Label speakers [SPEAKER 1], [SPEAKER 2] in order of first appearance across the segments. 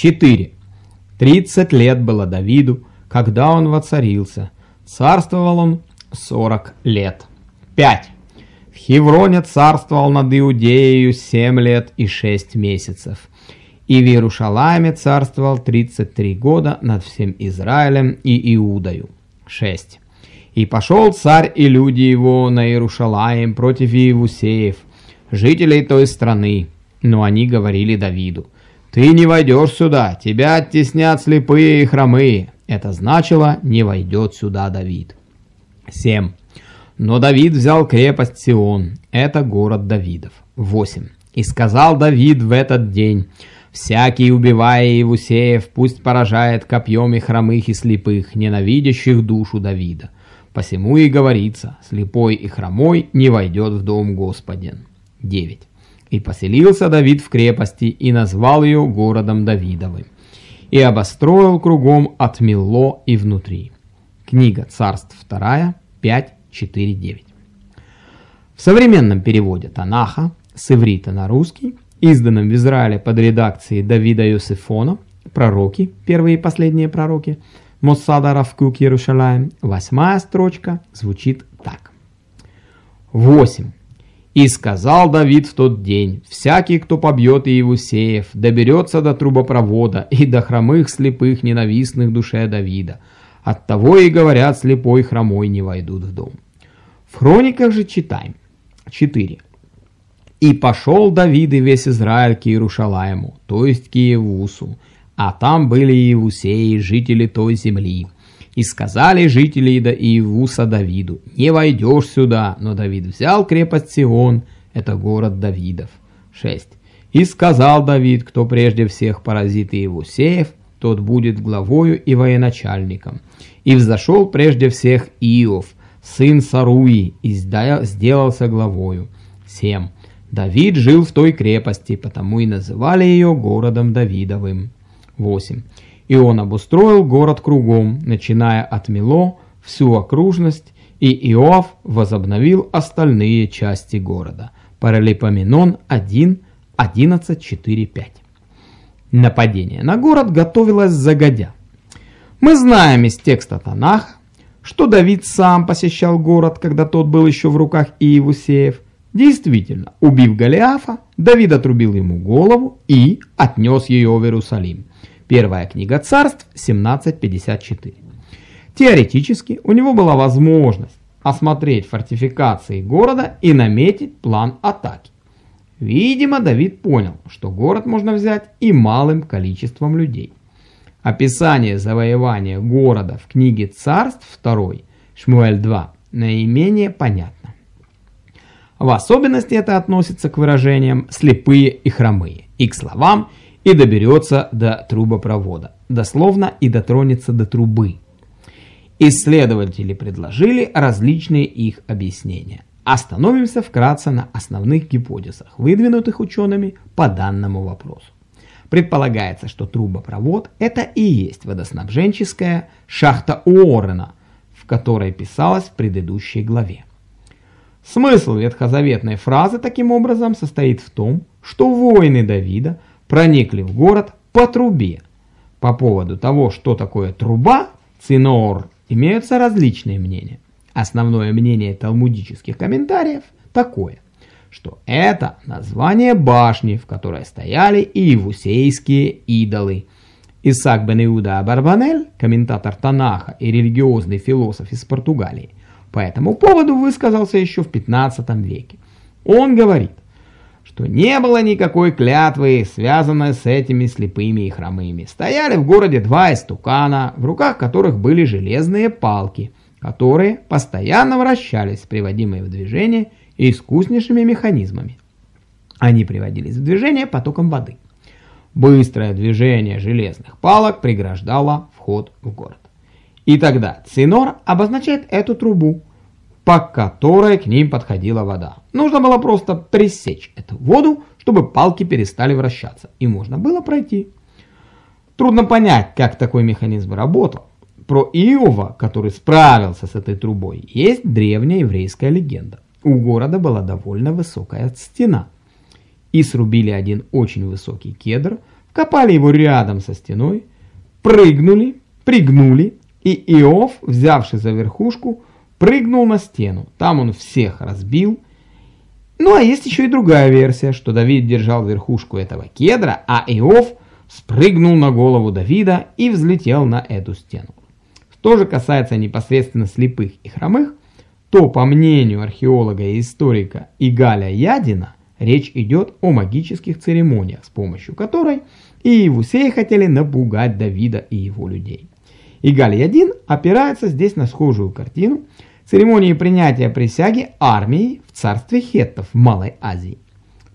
[SPEAKER 1] 4. Тридцать лет было Давиду, когда он воцарился. Царствовал он сорок лет. 5. В Хевроне царствовал над Иудеей семь лет и шесть месяцев. И в Иерушалайме царствовал 33 года над всем Израилем и Иудою. 6. И пошел царь и люди его на Иерушалаем против Иевусеев, жителей той страны. Но они говорили Давиду, «Ты не войдешь сюда, тебя оттеснят слепые и хромые». Это значило «не войдет сюда Давид». 7. Но Давид взял крепость Сион, это город Давидов. 8. И сказал Давид в этот день, «Всякий, убивая Иевусеев, пусть поражает копьем и хромых и слепых, ненавидящих душу Давида. Посему и говорится, слепой и хромой не войдет в дом Господен». 9. И поселился Давид в крепости и назвал ее городом Давидовым. И обостроил кругом от Милло и внутри. Книга Царств 2, 5, 4, 9. В современном переводе Танаха с иврита на русский, изданном в Израиле под редакцией Давида Йосифона, пророки, первые и последние пророки, Моссада Равкук Иерушалаем, восьмая строчка звучит так. 8. И сказал Давид в тот день, всякий, кто побьет Иевусеев, доберется до трубопровода и до хромых слепых ненавистных душе Давида. Оттого и говорят, слепой хромой не войдут в дом. В хрониках же читаем. 4. «И пошел Давид и весь Израиль к Иерушалаему, то есть к Иевусу, а там были Иевусеи, жители той земли». И сказали жители до Иевуса Давиду, «Не войдешь сюда». Но Давид взял крепость Сион, это город Давидов. 6. И сказал Давид, кто прежде всех паразит Иевусеев, тот будет главою и военачальником. И взошел прежде всех Иов, сын Саруи, и сделался главою. 7. Давид жил в той крепости, потому и называли ее городом Давидовым. 8. И он обустроил город кругом, начиная от Мило, всю окружность, и Иоав возобновил остальные части города. Паралипоменон 1, 11, 4, 5. Нападение на город готовилось загодя. Мы знаем из текста Танаха, что Давид сам посещал город, когда тот был еще в руках Иевусеев. Действительно, убив Голиафа, Давид отрубил ему голову и отнес ее в Иерусалим. Первая книга царств 17.54. Теоретически у него была возможность осмотреть фортификации города и наметить план атаки. Видимо, Давид понял, что город можно взять и малым количеством людей. Описание завоевания города в книге царств 2, Шмуэль 2, наименее понятно. В особенности это относится к выражениям «слепые» и «хромые» и к словам и доберется до трубопровода, дословно и дотронется до трубы. Исследователи предложили различные их объяснения. Остановимся вкратце на основных гипотезах, выдвинутых учеными по данному вопросу. Предполагается, что трубопровод – это и есть водоснабженческая шахта Уоррена, в которой писалось в предыдущей главе. Смысл ветхозаветной фразы таким образом состоит в том, что воины Давида проникли в город по трубе. По поводу того, что такое труба, цинор, имеются различные мнения. Основное мнение талмудических комментариев такое, что это название башни, в которой стояли иевусейские идолы. Исаак бен Иуда Барбанель, комментатор Танаха и религиозный философ из Португалии, по этому поводу высказался еще в 15 веке. Он говорит, что не было никакой клятвы, связанной с этими слепыми и хромыми. Стояли в городе два истукана, в руках которых были железные палки, которые постоянно вращались, приводимые в движение искуснейшими механизмами. Они приводились в движение потоком воды. Быстрое движение железных палок преграждало вход в город. И тогда цинор обозначает эту трубу, по которой к ним подходила вода. Нужно было просто пресечь эту воду, чтобы палки перестали вращаться, и можно было пройти. Трудно понять, как такой механизм работал. Про Иова, который справился с этой трубой, есть древняя еврейская легенда. У города была довольно высокая стена. И срубили один очень высокий кедр, копали его рядом со стеной, прыгнули, пригнули, и Иов, взявший за верхушку, прыгнул на стену. Там он всех разбил. Ну а есть еще и другая версия, что Давид держал верхушку этого кедра, а Иов спрыгнул на голову Давида и взлетел на эту стену. Что же касается непосредственно слепых и хромых, то, по мнению археолога и историка Игаля Ядина, речь идет о магических церемониях, с помощью которой и Евусеи хотели напугать Давида и его людей. Игаль Ядин опирается здесь на схожую картину церемонии принятия присяги армии в царстве хеттов в Малой Азии.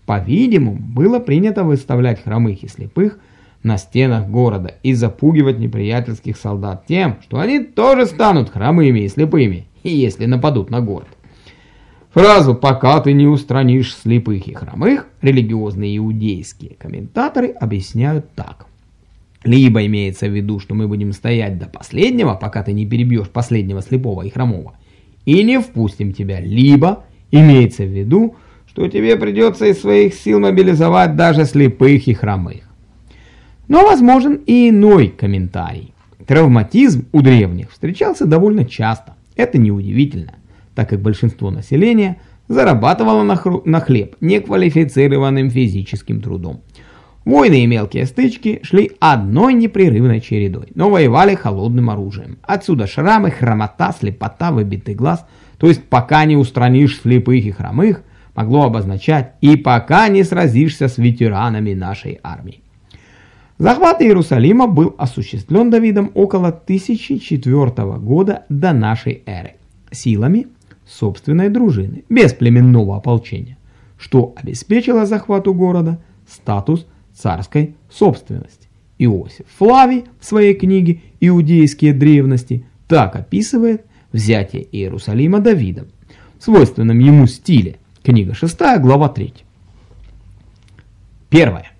[SPEAKER 1] По-видимому, было принято выставлять хромых и слепых на стенах города и запугивать неприятельских солдат тем, что они тоже станут хромыми и слепыми, если нападут на город. Фразу «пока ты не устранишь слепых и хромых» религиозные иудейские комментаторы объясняют так. Либо имеется в виду, что мы будем стоять до последнего, пока ты не перебьешь последнего слепого и хромого, и не впустим тебя, либо имеется в виду, что тебе придется из своих сил мобилизовать даже слепых и хромых. Но возможен и иной комментарий. Травматизм у древних встречался довольно часто. Это неудивительно, так как большинство населения зарабатывало на, на хлеб неквалифицированным физическим трудом. Войны и мелкие стычки шли одной непрерывной чередой, но воевали холодным оружием. Отсюда шрамы, хромота, слепота, выбитый глаз, то есть пока не устранишь слепых и хромых, могло обозначать и пока не сразишься с ветеранами нашей армии. Захват Иерусалима был осуществлен Давидом около 1004 года до нашей эры силами собственной дружины, без племенного ополчения, что обеспечило захвату города статус царской собственности. Иосиф Флавий в своей книге «Иудейские древности» так описывает взятие Иерусалима Давидом в свойственном ему стиле. Книга 6, глава 3. Первое.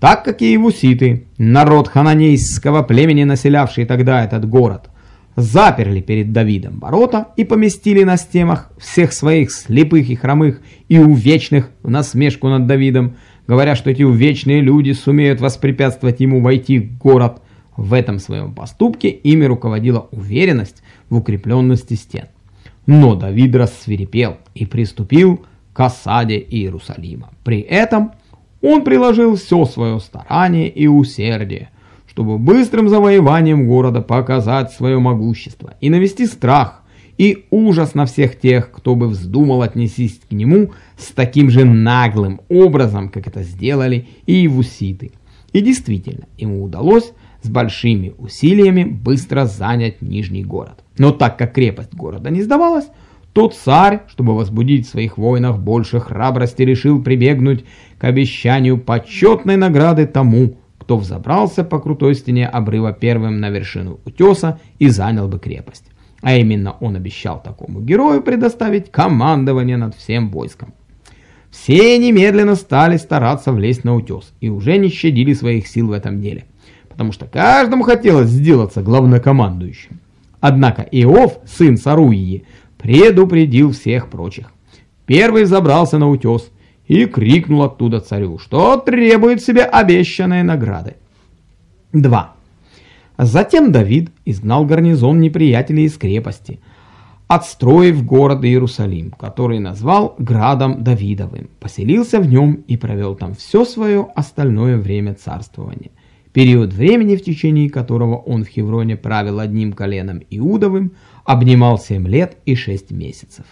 [SPEAKER 1] Так как и евуситы, народ хананейского племени, населявший тогда этот город, заперли перед Давидом ворота и поместили на стенах всех своих слепых и хромых и увечных в насмешку над Давидом, говоря, что эти увечные люди сумеют воспрепятствовать ему войти в город. В этом своем поступке ими руководила уверенность в укрепленности стен. Но Давид рассверепел и приступил к осаде Иерусалима. При этом он приложил все свое старание и усердие, чтобы быстрым завоеванием города показать свое могущество и навести страх и ужас на всех тех, кто бы вздумал отнестись к нему с таким же наглым образом, как это сделали и евуситы. И действительно, ему удалось с большими усилиями быстро занять Нижний город. Но так как крепость города не сдавалась, то царь, чтобы возбудить в своих воинах больше храбрости, решил прибегнуть к обещанию почетной награды тому, кто взобрался по крутой стене обрыва первым на вершину утеса и занял бы крепость. А именно он обещал такому герою предоставить командование над всем войском. Все немедленно стали стараться влезть на утес и уже не щадили своих сил в этом деле, потому что каждому хотелось сделаться главнокомандующим. Однако Иов, сын Саруии, предупредил всех прочих. Первый забрался на утес и крикнул оттуда царю, что требует себе обещанные награды. 2. Затем Давид изгнал гарнизон неприятелей из крепости, отстроив город Иерусалим, который назвал Градом Давидовым, поселился в нем и провел там все свое остальное время царствования. Период времени, в течение которого он в Хевроне правил одним коленом Иудовым, обнимал 7 лет и 6 месяцев.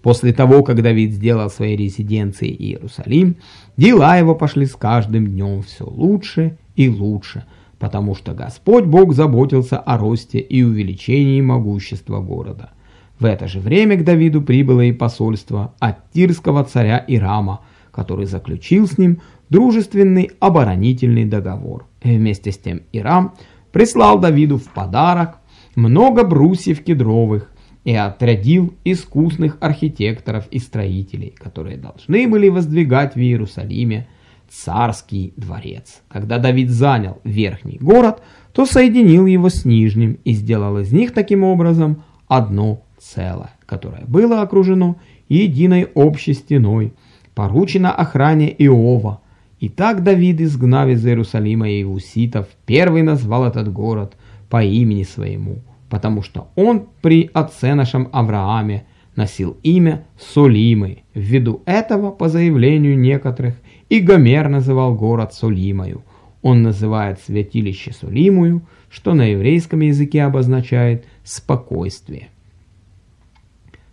[SPEAKER 1] После того, как Давид сделал своей резиденцией Иерусалим, дела его пошли с каждым днем все лучше и лучше – потому что Господь Бог заботился о росте и увеличении могущества города. В это же время к Давиду прибыло и посольство от тирского царя Ирама, который заключил с ним дружественный оборонительный договор. И вместе с тем Ирам прислал Давиду в подарок много брусьев кедровых и отрядил искусных архитекторов и строителей, которые должны были воздвигать в Иерусалиме царский дворец. Когда Давид занял верхний город, то соединил его с нижним и сделал из них таким образом одно целое, которое было окружено единой общей стеной, поручено охране Иова И так Давид, изгнав из Иерусалима Иевуситов, первый назвал этот город по имени своему, потому что он при отце нашем Аврааме носил имя Солимы. Ввиду этого, по заявлению некоторых, и Гомер называл город Солимою. Он называет святилище Солимую, что на еврейском языке обозначает «спокойствие».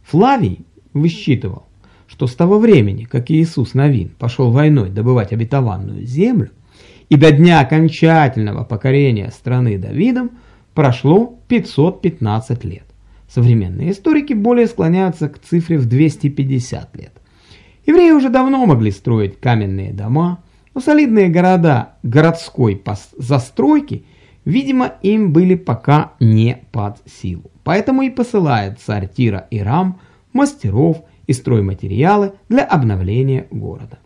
[SPEAKER 1] Флавий высчитывал, что с того времени, как Иисус Новин пошел войной добывать обетованную землю, и до дня окончательного покорения страны Давидом прошло 515 лет. Современные историки более склоняются к цифре в 250 лет. Евреи уже давно могли строить каменные дома, но солидные города городской застройки, видимо, им были пока не под силу. Поэтому и посылает царь Тира Ирам мастеров и стройматериалы для обновления города.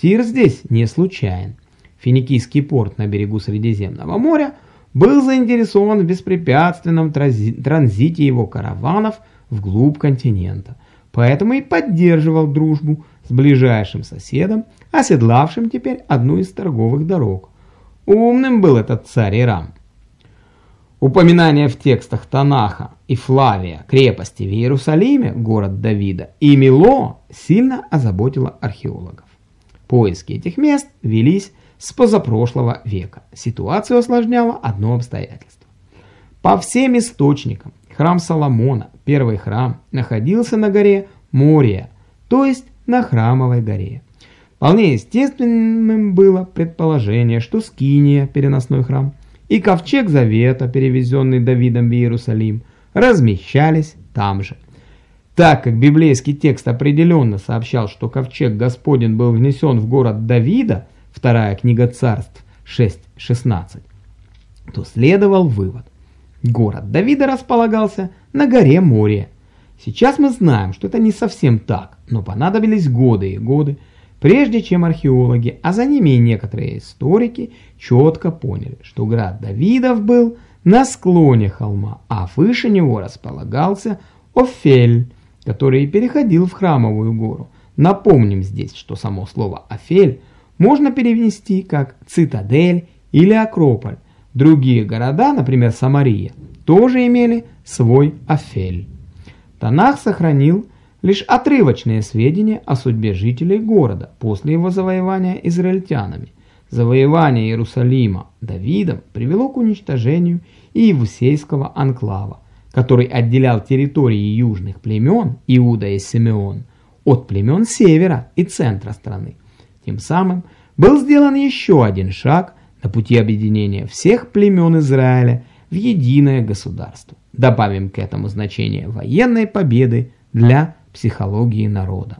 [SPEAKER 1] Тир здесь не случайен. Финикийский порт на берегу Средиземного моря был заинтересован в беспрепятственном транзите его караванов вглубь континента, поэтому и поддерживал дружбу с ближайшим соседом, оседлавшим теперь одну из торговых дорог. Умным был этот царь Ирам. Упоминание в текстах Танаха и Флавия крепости в Иерусалиме, город Давида, и Мило сильно озаботило археологов. Поиски этих мест велись с позапрошлого века. Ситуацию осложняло одно обстоятельство. По всем источникам, храм Соломона, первый храм, находился на горе Мория, то есть на Храмовой горе. Вполне естественным было предположение, что Скиния, переносной храм, и ковчег Завета, перевезенный Давидом в Иерусалим, размещались там же. Так как библейский текст определенно сообщал, что ковчег Господень был внесен в город Давида, вторая книга царств 6.16, то следовал вывод. Город Давида располагался на горе Море. Сейчас мы знаем, что это не совсем так, но понадобились годы и годы, прежде чем археологи, а за ними и некоторые историки, четко поняли, что град Давидов был на склоне холма, а выше него располагался Офель, который переходил в Храмовую гору. Напомним здесь, что само слово «Офель» можно перевести как «цитадель» или «акрополь». Другие города, например, Самария, тоже имели свой Офель. Танах сохранил лишь отрывочные сведения о судьбе жителей города после его завоевания израильтянами. Завоевание Иерусалима Давидом привело к уничтожению Иевусейского анклава, который отделял территории южных племен Иуда и Симеон от племен севера и центра страны. Тем самым был сделан еще один шаг на пути объединения всех племен Израиля в единое государство. Добавим к этому значение военной победы для психологии народа.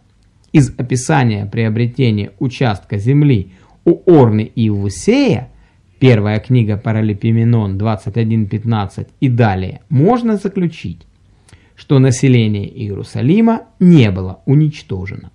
[SPEAKER 1] Из описания приобретения участка земли у Орны и Вусея, первая книга Паралипоменон 21.15 и далее, можно заключить, что население Иерусалима не было уничтожено.